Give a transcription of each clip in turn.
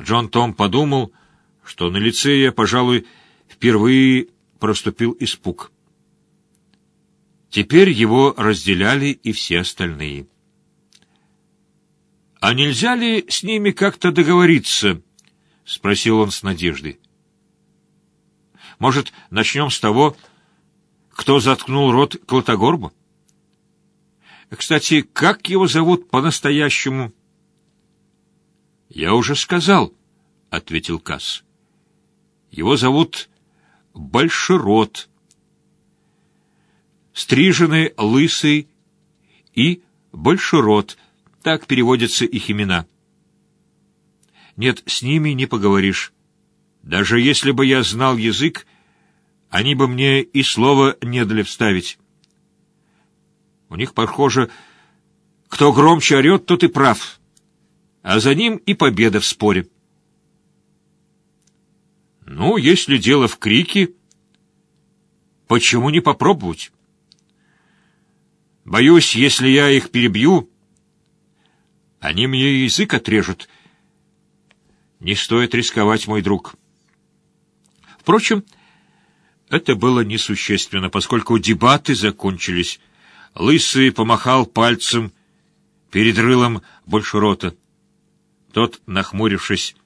Джон Том подумал, что на лице я, пожалуй, впервые проступил испуг. Теперь его разделяли и все остальные. «А нельзя ли с ними как-то договориться?» — спросил он с надеждой. «Может, начнем с того, кто заткнул рот Клотогорбу? Кстати, как его зовут по-настоящему?» «Я уже сказал», — ответил Касс. «Его зовут Большерот. Стриженный, лысый и Большерот — так переводятся их имена. Нет, с ними не поговоришь. Даже если бы я знал язык, они бы мне и слова не дали вставить. У них, похоже, кто громче орет, тот и прав. А за ним и победа в споре. Ну, если дело в крике, почему не попробовать? Боюсь, если я их перебью, они мне язык отрежут. Не стоит рисковать, мой друг. Впрочем, это было несущественно, поскольку дебаты закончились. Лысый помахал пальцем перед рылом большерота. Тот, нахмурившись,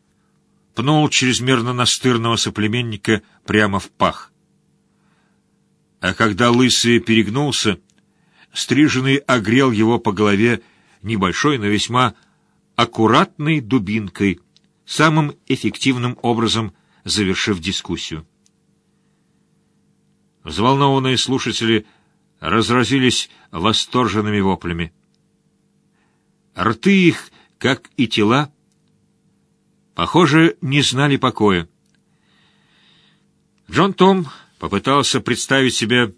пнул чрезмерно настырного соплеменника прямо в пах. А когда лысый перегнулся, стриженный огрел его по голове небольшой, но весьма аккуратной дубинкой, самым эффективным образом завершив дискуссию. Взволнованные слушатели разразились восторженными воплями. Рты их, как и тела, похоже, не знали покоя. Джон Том попытался представить себе,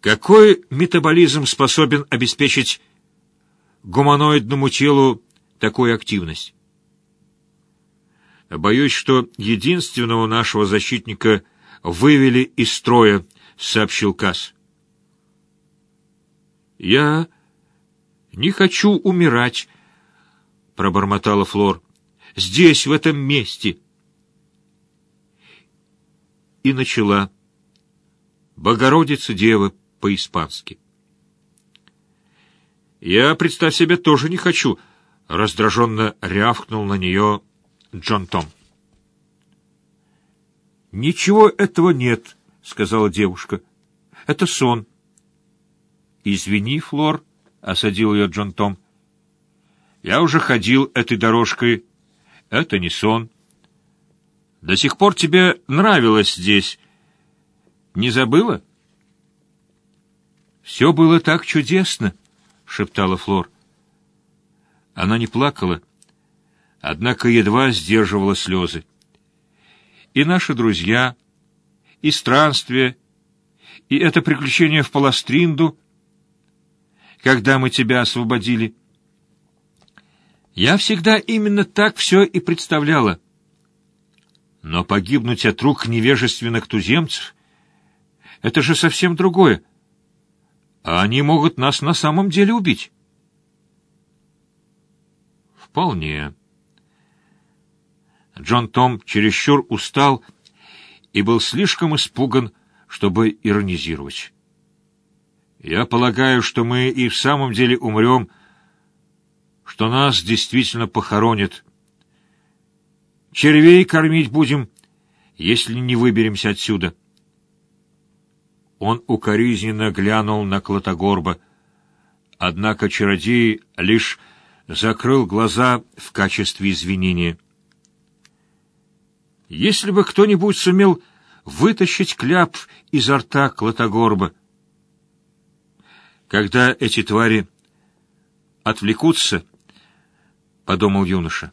какой метаболизм способен обеспечить гуманоидному телу такую активность. Боюсь, что единственного нашего защитника вывели из строя, сообщил Касс. Я не хочу умирать, пробормотала Флор. Здесь, в этом месте. И начала. Богородица Дева по-испански. «Я, представь себе, тоже не хочу», — раздраженно рявкнул на нее Джон Том. «Ничего этого нет», — сказала девушка. «Это сон». «Извини, Флор», — осадил ее Джон Том. «Я уже ходил этой дорожкой. Это не сон. До сих пор тебе нравилось здесь. Не забыла?» «Все было так чудесно», — шептала Флор. Она не плакала, однако едва сдерживала слезы. И наши друзья, и странствия, и это приключение в Паластринду, когда мы тебя освободили. Я всегда именно так все и представляла. Но погибнуть от рук невежественных туземцев — это же совсем другое а они могут нас на самом деле убить. Вполне. Джон Том чересчур устал и был слишком испуган, чтобы иронизировать. Я полагаю, что мы и в самом деле умрем, что нас действительно похоронят. Червей кормить будем, если не выберемся отсюда. Он укоризненно глянул на Клотогорба. Однако чародей лишь закрыл глаза в качестве извинения. Если бы кто-нибудь сумел вытащить кляп изо рта Клотогорба, когда эти твари отвлекутся, — подумал юноша,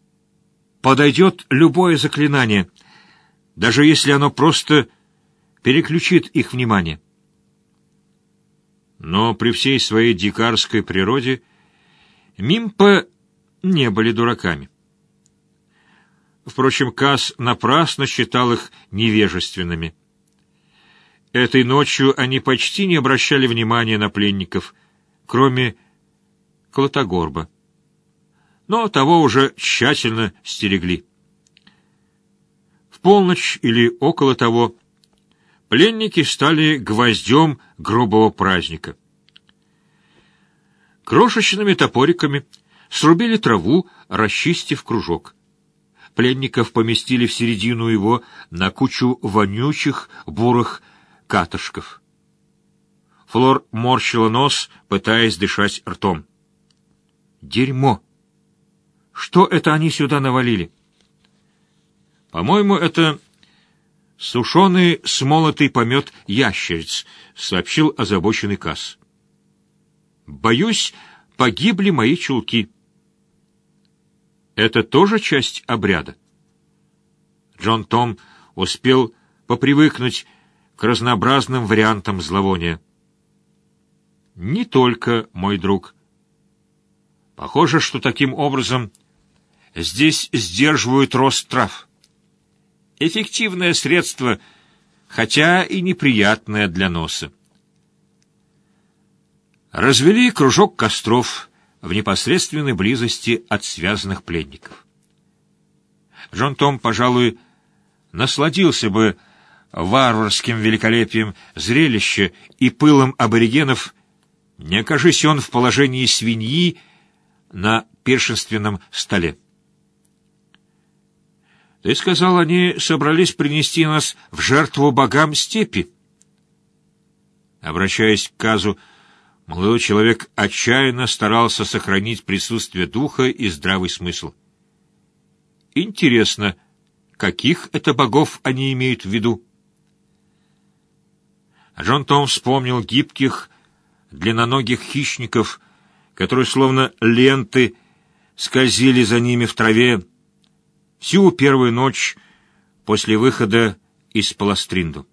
— подойдет любое заклинание, даже если оно просто переключит их внимание. Но при всей своей дикарской природе Мимпа не были дураками. Впрочем, Кас напрасно считал их невежественными. Этой ночью они почти не обращали внимания на пленников, кроме Клотогорба. Но того уже тщательно стерегли. В полночь или около того пленники стали гвоздем грубого праздника. Крошечными топориками срубили траву, расчистив кружок. Пленников поместили в середину его на кучу вонючих бурых катышков. Флор морщила нос, пытаясь дышать ртом. «Дерьмо! Что это они сюда навалили?» «По-моему, это сушеный смолотый помет ящериц», — сообщил озабоченный Касс. «Боюсь, погибли мои чулки». Это тоже часть обряда. Джон Том успел попривыкнуть к разнообразным вариантам зловония. Не только, мой друг. Похоже, что таким образом здесь сдерживают рост трав. Эффективное средство, хотя и неприятное для носа. Развели кружок костров в непосредственной близости от связанных пленников. Джон Том, пожалуй, насладился бы варварским великолепием зрелища и пылом аборигенов, не окажись он в положении свиньи на пиршественном столе. Ты сказал, они собрались принести нас в жертву богам степи. Обращаясь к Казу, Молодой человек отчаянно старался сохранить присутствие духа и здравый смысл. Интересно, каких это богов они имеют в виду? Джон Том вспомнил гибких, длинноногих хищников, которые словно ленты скользили за ними в траве всю первую ночь после выхода из Паластринду.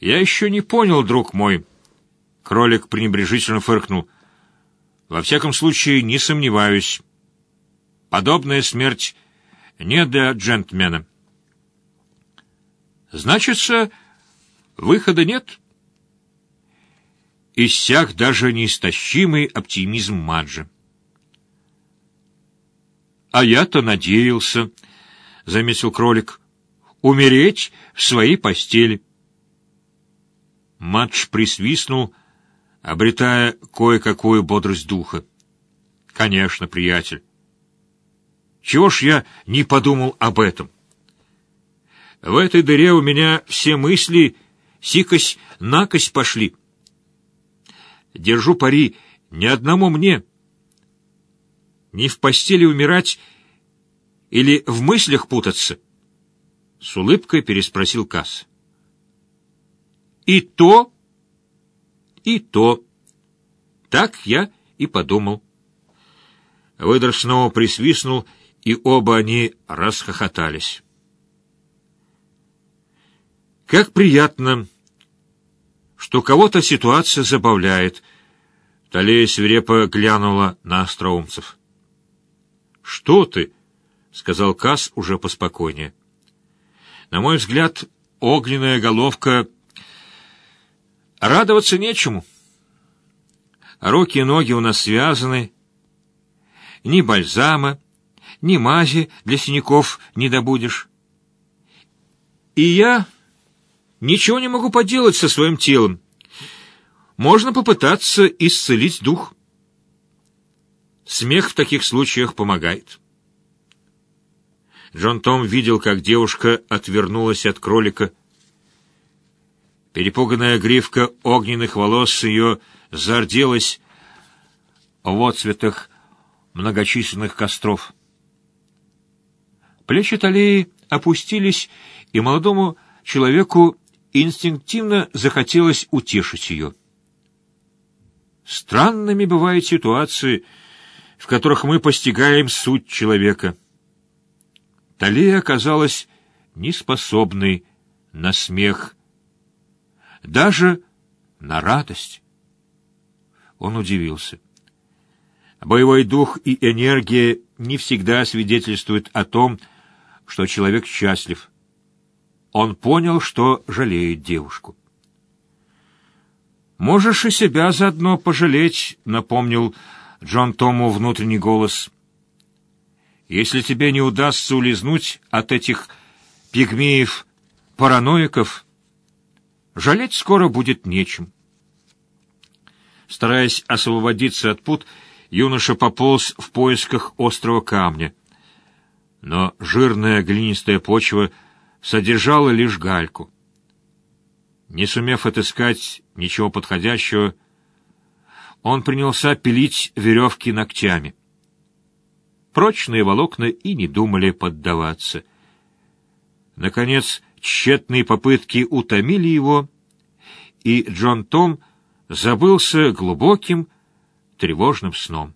«Я еще не понял, друг мой». Кролик пренебрежительно фыркнул. «Во всяком случае, не сомневаюсь. Подобная смерть не для джентльмена». «Значится, выхода нет?» Иссяк даже неистощимый оптимизм Маджи. «А я-то надеялся», — заметил кролик, — «умереть в своей постели». Матч присвистнул, обретая кое-какую бодрость духа. «Конечно, приятель. Чего ж я не подумал об этом? В этой дыре у меня все мысли сикось-накось пошли. Держу пари ни одному мне. Не в постели умирать или в мыслях путаться?» С улыбкой переспросил Касс. И то, и то. Так я и подумал. Выдр снова присвистнул, и оба они расхохотались. Как приятно, что кого-то ситуация забавляет. Талея свирепо глянула на остроумцев. «Что ты?» — сказал Касс уже поспокойнее. «На мой взгляд, огненная головка Радоваться нечему. Руки и ноги у нас связаны. Ни бальзама, ни мази для синяков не добудешь. И я ничего не могу поделать со своим телом. Можно попытаться исцелить дух. Смех в таких случаях помогает. Джон Том видел, как девушка отвернулась от кролика, Перепуганная гривка огненных волос ее зарделась в отцветах многочисленных костров. Плечи Талии опустились, и молодому человеку инстинктивно захотелось утешить ее. Странными бывают ситуации, в которых мы постигаем суть человека. Талия оказалась неспособной на смех, даже на радость. Он удивился. Боевой дух и энергия не всегда свидетельствуют о том, что человек счастлив. Он понял, что жалеет девушку. «Можешь и себя заодно пожалеть», — напомнил Джон Тому внутренний голос. «Если тебе не удастся улизнуть от этих пигмеев-параноиков, жалеть скоро будет нечем». Стараясь освободиться от пут, юноша пополз в поисках острого камня. Но жирная глинистая почва содержала лишь гальку. Не сумев отыскать ничего подходящего, он принялся пилить веревки ногтями. Прочные волокна и не думали поддаваться. Наконец, тщетные попытки утомили его, и Джон Том забылся глубоким, тревожным сном.